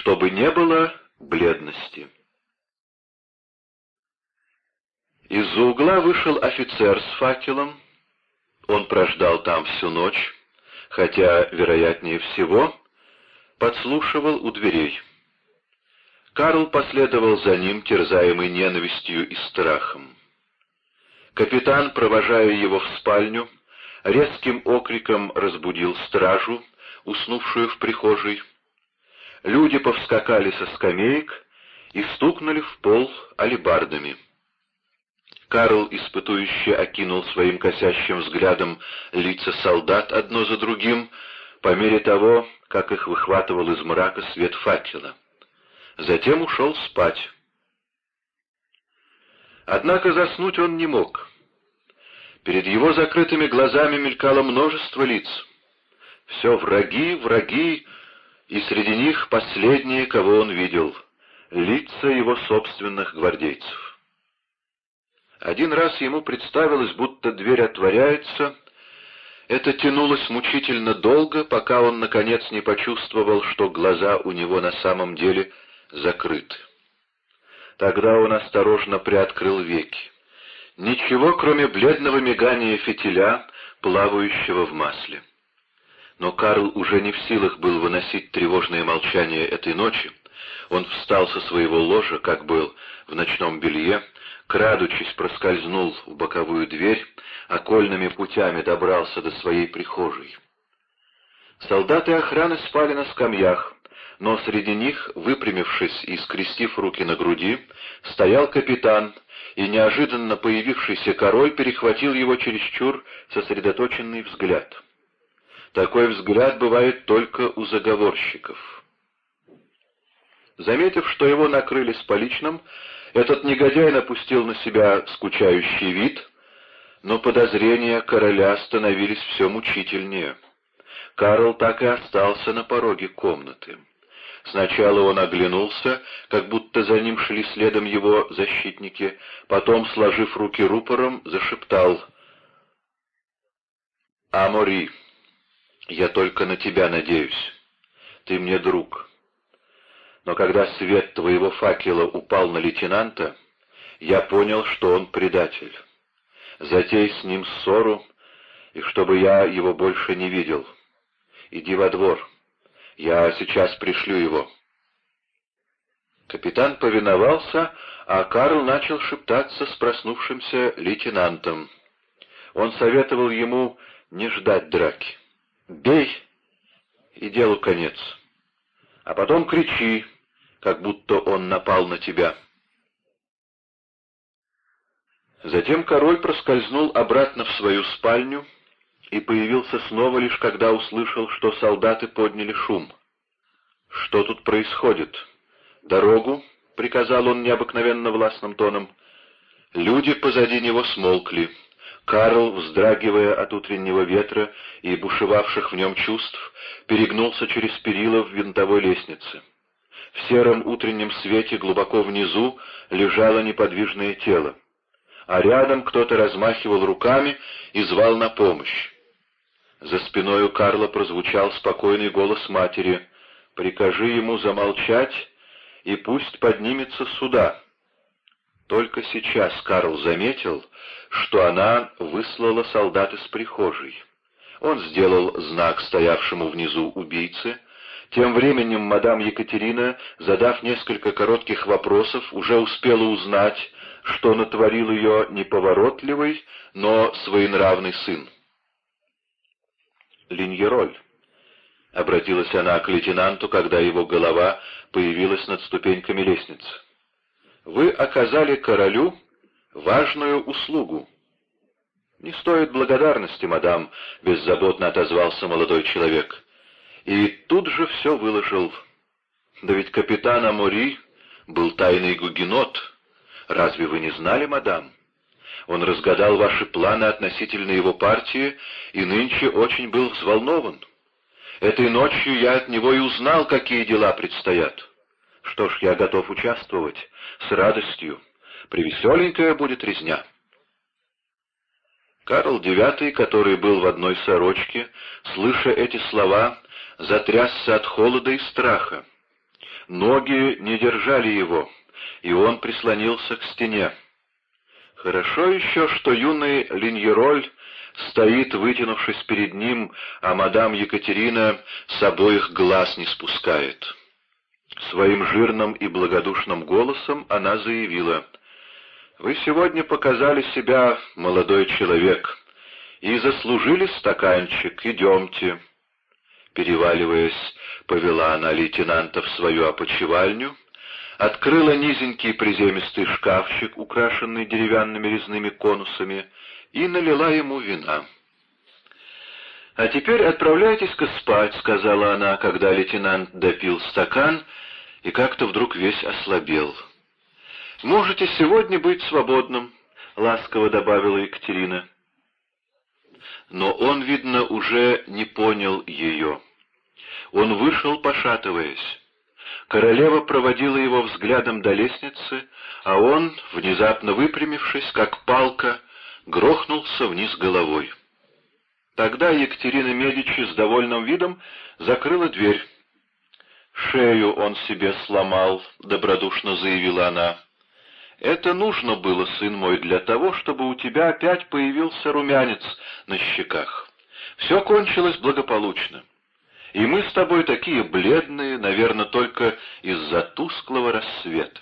чтобы не было бледности. Из-за угла вышел офицер с факелом. Он прождал там всю ночь, хотя, вероятнее всего, подслушивал у дверей. Карл последовал за ним, терзаемый ненавистью и страхом. Капитан, провожая его в спальню, резким окриком разбудил стражу, уснувшую в прихожей. Люди повскакали со скамеек и стукнули в пол алебардами. Карл испытующе окинул своим косящим взглядом лица солдат одно за другим, по мере того, как их выхватывал из мрака свет факела. Затем ушел спать. Однако заснуть он не мог. Перед его закрытыми глазами мелькало множество лиц. Все враги, враги, и среди них последние, кого он видел — лица его собственных гвардейцев. Один раз ему представилось, будто дверь отворяется. Это тянулось мучительно долго, пока он, наконец, не почувствовал, что глаза у него на самом деле закрыты. Тогда он осторожно приоткрыл веки. Ничего, кроме бледного мигания фитиля, плавающего в масле. Но Карл уже не в силах был выносить тревожное молчание этой ночи. Он встал со своего ложа, как был в ночном белье, крадучись, проскользнул в боковую дверь, окольными путями добрался до своей прихожей. Солдаты охраны спали на скамьях, но среди них, выпрямившись и скрестив руки на груди, стоял капитан, и неожиданно появившийся король перехватил его чересчур сосредоточенный взгляд. Такой взгляд бывает только у заговорщиков. Заметив, что его накрыли с поличным, этот негодяй напустил на себя скучающий вид, но подозрения короля становились все мучительнее. Карл так и остался на пороге комнаты. Сначала он оглянулся, как будто за ним шли следом его защитники, потом, сложив руки рупором, зашептал «Амори, я только на тебя надеюсь. Ты мне друг». Но когда свет твоего факела упал на лейтенанта, я понял, что он предатель. Затей с ним ссору, и чтобы я его больше не видел. Иди во двор. Я сейчас пришлю его. Капитан повиновался, а Карл начал шептаться с проснувшимся лейтенантом. Он советовал ему не ждать драки. «Бей, и делу конец» а потом кричи, как будто он напал на тебя. Затем король проскользнул обратно в свою спальню и появился снова лишь когда услышал, что солдаты подняли шум. «Что тут происходит? Дорогу?» — приказал он необыкновенно властным тоном. Люди позади него смолкли. Карл, вздрагивая от утреннего ветра и бушевавших в нем чувств, перегнулся через перила в винтовой лестнице. В сером утреннем свете глубоко внизу лежало неподвижное тело, а рядом кто-то размахивал руками и звал на помощь. За спиной у Карла прозвучал спокойный голос матери «Прикажи ему замолчать, и пусть поднимется сюда». Только сейчас Карл заметил, что она выслала солдат из прихожей. Он сделал знак стоявшему внизу убийце. Тем временем мадам Екатерина, задав несколько коротких вопросов, уже успела узнать, что натворил ее неповоротливый, но своенравный сын. «Линьероль», — обратилась она к лейтенанту, когда его голова появилась над ступеньками лестницы. «Вы оказали королю важную услугу». «Не стоит благодарности, мадам», — беззаботно отозвался молодой человек. И тут же все выложил. «Да ведь капитан Амори был тайный гугенот. Разве вы не знали, мадам? Он разгадал ваши планы относительно его партии и нынче очень был взволнован. Этой ночью я от него и узнал, какие дела предстоят. Что ж, я готов участвовать. С радостью. Привеселенькая будет резня». Карл IX, который был в одной сорочке, слыша эти слова, затрясся от холода и страха. Ноги не держали его, и он прислонился к стене. Хорошо еще, что юный Линьероль стоит, вытянувшись перед ним, а мадам Екатерина с обоих глаз не спускает. Своим жирным и благодушным голосом она заявила, «Вы сегодня показали себя, молодой человек, и заслужили стаканчик, идемте». Переваливаясь, повела она лейтенанта в свою опочивальню, открыла низенький приземистый шкафчик, украшенный деревянными резными конусами, и налила ему вина. «А теперь отправляйтесь-ка спать», — сказала она, когда лейтенант допил стакан и как-то вдруг весь ослабел. «Можете сегодня быть свободным», — ласково добавила Екатерина. Но он, видно, уже не понял ее. Он вышел, пошатываясь. Королева проводила его взглядом до лестницы, а он, внезапно выпрямившись, как палка, грохнулся вниз головой. Тогда Екатерина Медичи с довольным видом закрыла дверь. «Шею он себе сломал», — добродушно заявила она. «Это нужно было, сын мой, для того, чтобы у тебя опять появился румянец на щеках. Все кончилось благополучно. И мы с тобой такие бледные, наверное, только из-за тусклого рассвета.